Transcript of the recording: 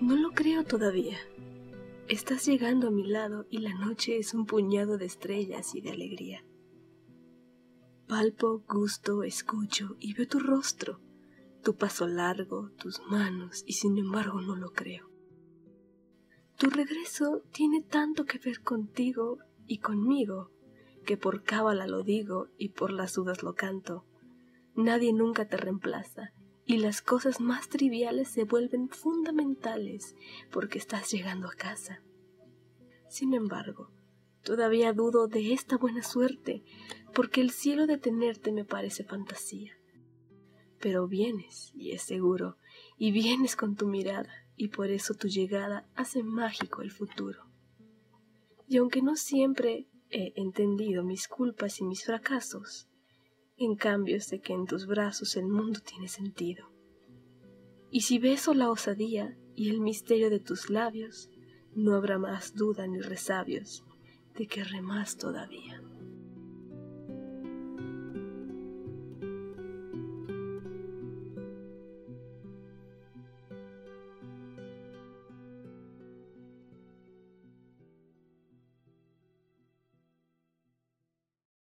No lo creo todavía. Estás llegando a mi lado y la noche es un puñado de estrellas y de alegría. Palpo, gusto, escucho y veo tu rostro, tu paso largo, tus manos y sin embargo no lo creo. Tu regreso tiene tanto que ver contigo y conmigo que por cábala lo digo y por las dudas lo canto. Nadie nunca te reemplaza y las cosas más triviales se vuelven fundamentales porque estás llegando a casa. Sin embargo, todavía dudo de esta buena suerte porque el cielo de tenerte me parece fantasía. Pero vienes, y es seguro, y vienes con tu mirada, y por eso tu llegada hace mágico el futuro. Y aunque no siempre he entendido mis culpas y mis fracasos, en cambio sé que en tus brazos el mundo tiene sentido. Y si beso la osadía y el misterio de tus labios, no habrá más duda ni resabios de que remas todavía.